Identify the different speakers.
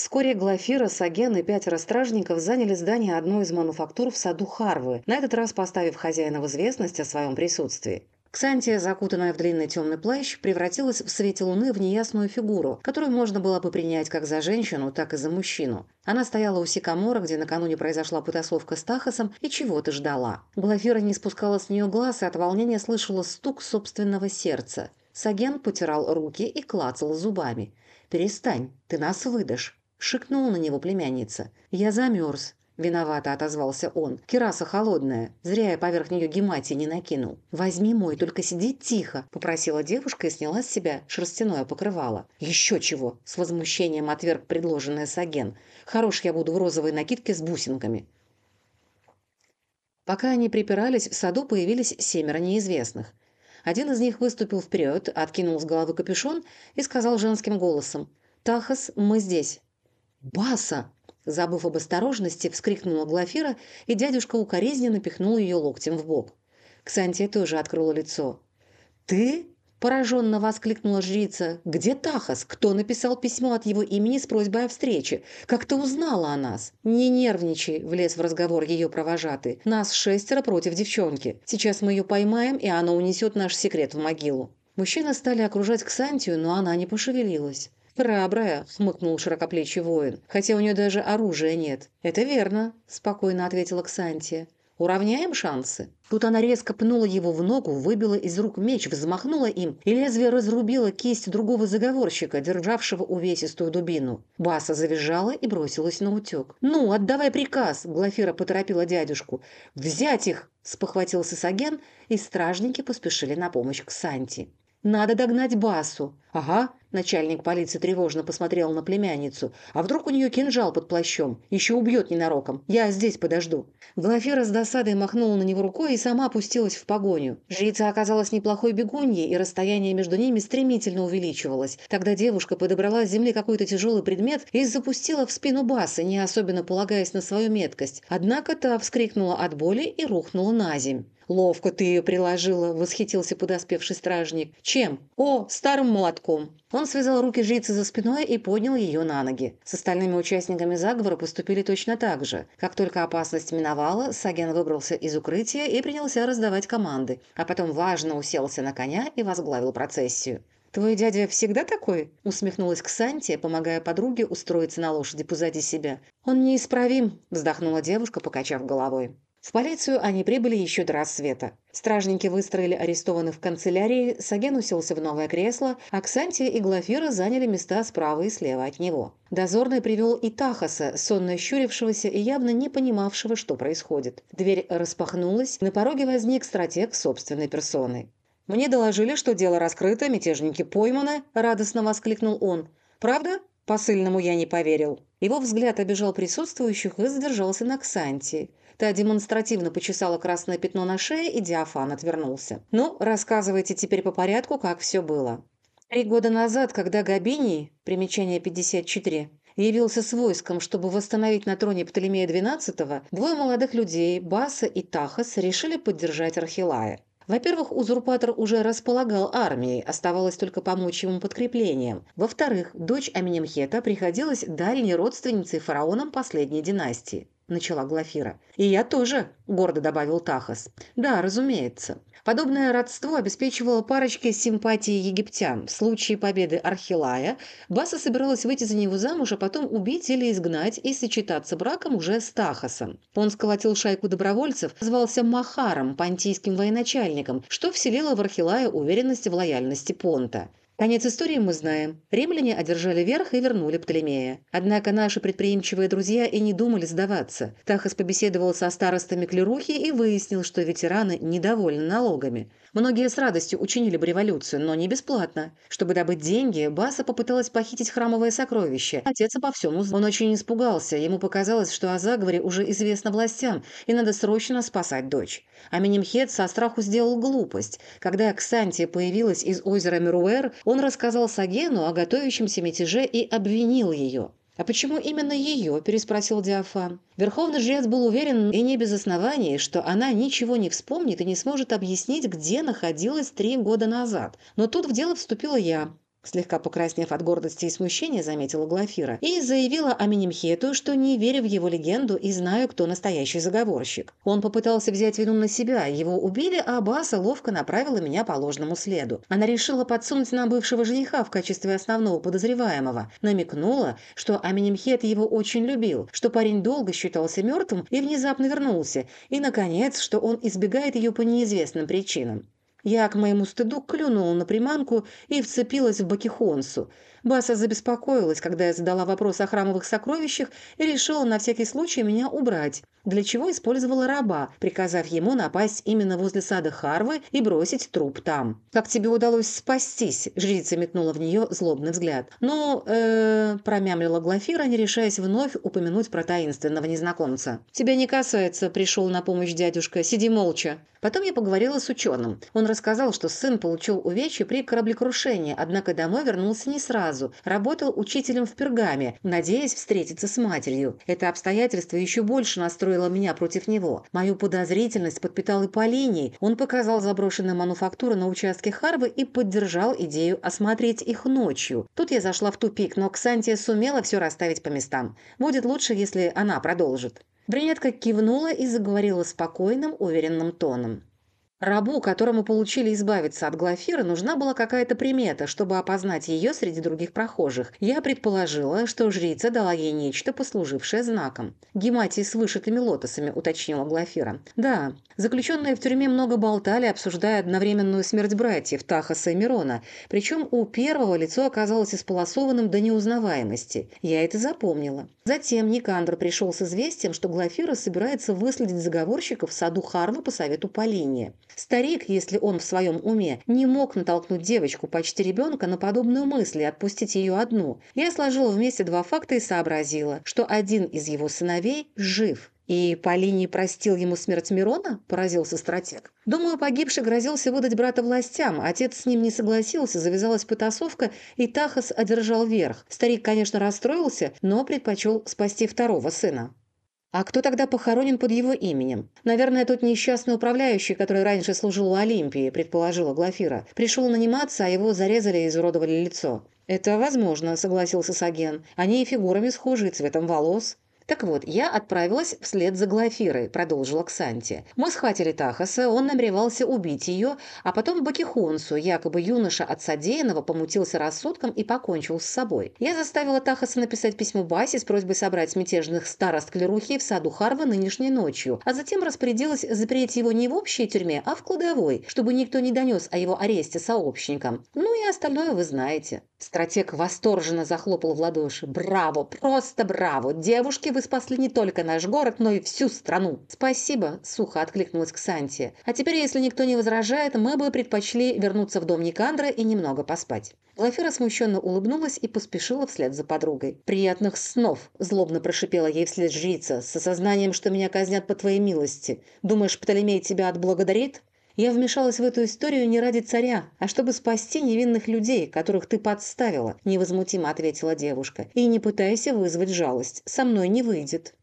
Speaker 1: Вскоре Глафира, Саген и пятеро стражников заняли здание одной из мануфактур в саду Харвы, на этот раз поставив хозяина в известность о своем присутствии. Ксантия, закутанная в длинный темный плащ, превратилась в свете луны в неясную фигуру, которую можно было бы принять как за женщину, так и за мужчину. Она стояла у Сикамора, где накануне произошла потасовка с Тахасом, и чего-то ждала. Глафира не спускала с нее глаз и от волнения слышала стук собственного сердца. Саген потирал руки и клацал зубами. «Перестань, ты нас выдашь», — шикнула на него племянница. «Я замерз», Виновато отозвался он. «Кераса холодная. Зря я поверх нее гематии не накинул. Возьми мой, только сиди тихо», – попросила девушка и сняла с себя шерстяное покрывало. «Еще чего!» – с возмущением отверг предложенное Саген. «Хорош я буду в розовой накидке с бусинками». Пока они припирались, в саду появились семеро неизвестных. Один из них выступил вперед, откинул с головы капюшон и сказал женским голосом «Тахас, мы здесь». «Баса!» Забыв об осторожности, вскрикнула Глафира, и дядюшка укоризненно пихнул ее локтем в бок. Ксантия тоже открыла лицо. «Ты?» – пораженно воскликнула жрица. «Где Тахас? Кто написал письмо от его имени с просьбой о встрече? Как ты узнала о нас?» «Не нервничай», – влез в разговор ее провожатый. «Нас шестеро против девчонки. Сейчас мы ее поймаем, и она унесет наш секрет в могилу». Мужчины стали окружать Ксантию, но она не пошевелилась. «Храбрая», — хмыкнул широкоплечий воин, «хотя у нее даже оружия нет». «Это верно», — спокойно ответила Ксантия. «Уравняем шансы?» Тут она резко пнула его в ногу, выбила из рук меч, взмахнула им, и лезвие разрубило кисть другого заговорщика, державшего увесистую дубину. Баса завизжала и бросилась на утек. «Ну, отдавай приказ!» – Глафира поторопила дядюшку. «Взять их!» – спохватился Саген, и стражники поспешили на помощь к Санти. «Надо догнать Басу». «Ага», – начальник полиции тревожно посмотрел на племянницу. «А вдруг у нее кинжал под плащом? Еще убьет ненароком. Я здесь подожду». Глафира с досадой махнула на него рукой и сама опустилась в погоню. Жрица оказалась неплохой бегуньей, и расстояние между ними стремительно увеличивалось. Тогда девушка подобрала с земли какой-то тяжелый предмет и запустила в спину Басы, не особенно полагаясь на свою меткость. Однако та вскрикнула от боли и рухнула на земь. «Ловко ты ее приложила», — восхитился подоспевший стражник. «Чем?» «О, старым молотком». Он связал руки жрицы за спиной и поднял ее на ноги. С остальными участниками заговора поступили точно так же. Как только опасность миновала, Саген выбрался из укрытия и принялся раздавать команды, а потом важно уселся на коня и возглавил процессию. «Твой дядя всегда такой?» – усмехнулась Ксантия, помогая подруге устроиться на лошади позади себя. «Он неисправим», – вздохнула девушка, покачав головой. В полицию они прибыли еще до рассвета. Стражники выстроили арестованных в канцелярии, Саген уселся в новое кресло, а Ксантия и Глафира заняли места справа и слева от него. Дозорный привел и Тахаса, сонно щурившегося и явно не понимавшего, что происходит. Дверь распахнулась, на пороге возник стратег собственной персоной. «Мне доложили, что дело раскрыто, мятежники пойманы», – радостно воскликнул он. «Правда?» Посыльному я не поверил. Его взгляд обижал присутствующих и задержался на Ксантии. Та демонстративно почесала красное пятно на шее, и Диафан отвернулся. «Ну, рассказывайте теперь по порядку, как все было». Три года назад, когда Габиний, примечание 54, явился с войском, чтобы восстановить на троне Птолемея XII, двое молодых людей, Баса и Тахас, решили поддержать Архилая. Во-первых, узурпатор уже располагал армией, оставалось только помочь ему подкреплением. Во-вторых, дочь Аминемхета приходилась дальней родственницей фараонам последней династии начала Глафира. «И я тоже», – гордо добавил Тахас. «Да, разумеется. Подобное родство обеспечивало парочке симпатии египтян. В случае победы Архилая Баса собиралась выйти за него замуж, а потом убить или изгнать и сочетаться браком уже с Тахасом. Он сколотил шайку добровольцев, звался Махаром, понтийским военачальником, что вселило в Архилая уверенность в лояльности Понта. Конец истории мы знаем. Римляне одержали верх и вернули Птолемея. Однако наши предприимчивые друзья и не думали сдаваться. Тахас побеседовал со старостами Клерухи и выяснил, что ветераны недовольны налогами. Многие с радостью учинили бы революцию, но не бесплатно. Чтобы добыть деньги, Баса попыталась похитить храмовое сокровище. Отец обо всем узнал. Он очень испугался. Ему показалось, что о заговоре уже известно властям, и надо срочно спасать дочь. А Менемхет со страху сделал глупость. Когда Ксантия появилась из озера Меруэр, он рассказал Сагену о готовящемся мятеже и обвинил ее. «А почему именно ее?» – переспросил Диафан. Верховный жрец был уверен, и не без оснований, что она ничего не вспомнит и не сможет объяснить, где находилась три года назад. Но тут в дело вступила я. Слегка покраснев от гордости и смущения, заметила Глафира, и заявила Аминемхету, что не верю в его легенду и знаю, кто настоящий заговорщик. Он попытался взять вину на себя, его убили, а Баса ловко направила меня по ложному следу. Она решила подсунуть нам бывшего жениха в качестве основного подозреваемого, намекнула, что Аминемхет его очень любил, что парень долго считался мертвым и внезапно вернулся, и, наконец, что он избегает ее по неизвестным причинам. Я к моему стыду клюнула на приманку и вцепилась в Бакихонсу. Баса забеспокоилась, когда я задала вопрос о храмовых сокровищах и решила на всякий случай меня убрать, для чего использовала раба, приказав ему напасть именно возле сада Харвы и бросить труп там. «Как тебе удалось спастись?» – жрица метнула в нее злобный взгляд. «Ну, э промямлила Глафира, не решаясь вновь упомянуть про таинственного незнакомца. «Тебя не касается», – пришел на помощь дядюшка. «Сиди молча». Потом я поговорила с ученым. Он рассказал, что сын получил увечья при кораблекрушении, однако домой вернулся не сразу сразу. Работал учителем в Пергаме, надеясь встретиться с матерью. Это обстоятельство еще больше настроило меня против него. Мою подозрительность подпитал и Полиний. Он показал заброшенные мануфактуры на участке Харвы и поддержал идею осмотреть их ночью. Тут я зашла в тупик, но Ксантия сумела все расставить по местам. Будет лучше, если она продолжит. Брюнетка кивнула и заговорила спокойным, уверенным тоном. Рабу, которому получили избавиться от Глафира, нужна была какая-то примета, чтобы опознать ее среди других прохожих. Я предположила, что жрица дала ей нечто, послужившее знаком. «Гематий с вышитыми лотосами», — уточнила Глафира. «Да, заключенные в тюрьме много болтали, обсуждая одновременную смерть братьев Тахаса и Мирона. Причем у первого лицо оказалось исполосованным до неузнаваемости. Я это запомнила. Затем Никандр пришел с известием, что Глафира собирается выследить заговорщиков в саду Харва по совету Полиния. Старик, если он в своем уме, не мог натолкнуть девочку, почти ребенка, на подобную мысль и отпустить ее одну. Я сложила вместе два факта и сообразила, что один из его сыновей жив. «И Полиний простил ему смерть Мирона?» – поразился стратег. «Думаю, погибший грозился выдать брата властям. Отец с ним не согласился, завязалась потасовка, и Тахас одержал верх. Старик, конечно, расстроился, но предпочел спасти второго сына». А кто тогда похоронен под его именем? Наверное, тот несчастный управляющий, который раньше служил у Олимпии, предположила Глафира. Пришел наниматься, а его зарезали и изуродовали лицо. «Это возможно», — согласился Саген. «Они и фигурами схожи, цветом волос». «Так вот, я отправилась вслед за Глафирой», – продолжила Ксанти. «Мы схватили Тахаса, он намеревался убить ее, а потом Бакихонсу, якобы юноша от содеянного, помутился рассудком и покончил с собой. Я заставила Тахаса написать письмо Басе с просьбой собрать мятежных старост Клерухи в саду Харва нынешней ночью, а затем распорядилась запереть его не в общей тюрьме, а в кладовой, чтобы никто не донес о его аресте сообщникам. Ну и остальное вы знаете». Стратег восторженно захлопал в ладоши. «Браво! Просто браво! Девушки, вы спасли не только наш город, но и всю страну!» «Спасибо!» – сухо откликнулась Ксантия. «А теперь, если никто не возражает, мы бы предпочли вернуться в дом Никандра и немного поспать». Глафира смущенно улыбнулась и поспешила вслед за подругой. «Приятных снов!» – злобно прошипела ей вслед жрица, с осознанием, что меня казнят по твоей милости. «Думаешь, Птолемей тебя отблагодарит?» Я вмешалась в эту историю не ради царя, а чтобы спасти невинных людей, которых ты подставила», – невозмутимо ответила девушка. «И не пытайся вызвать жалость. Со мной не выйдет».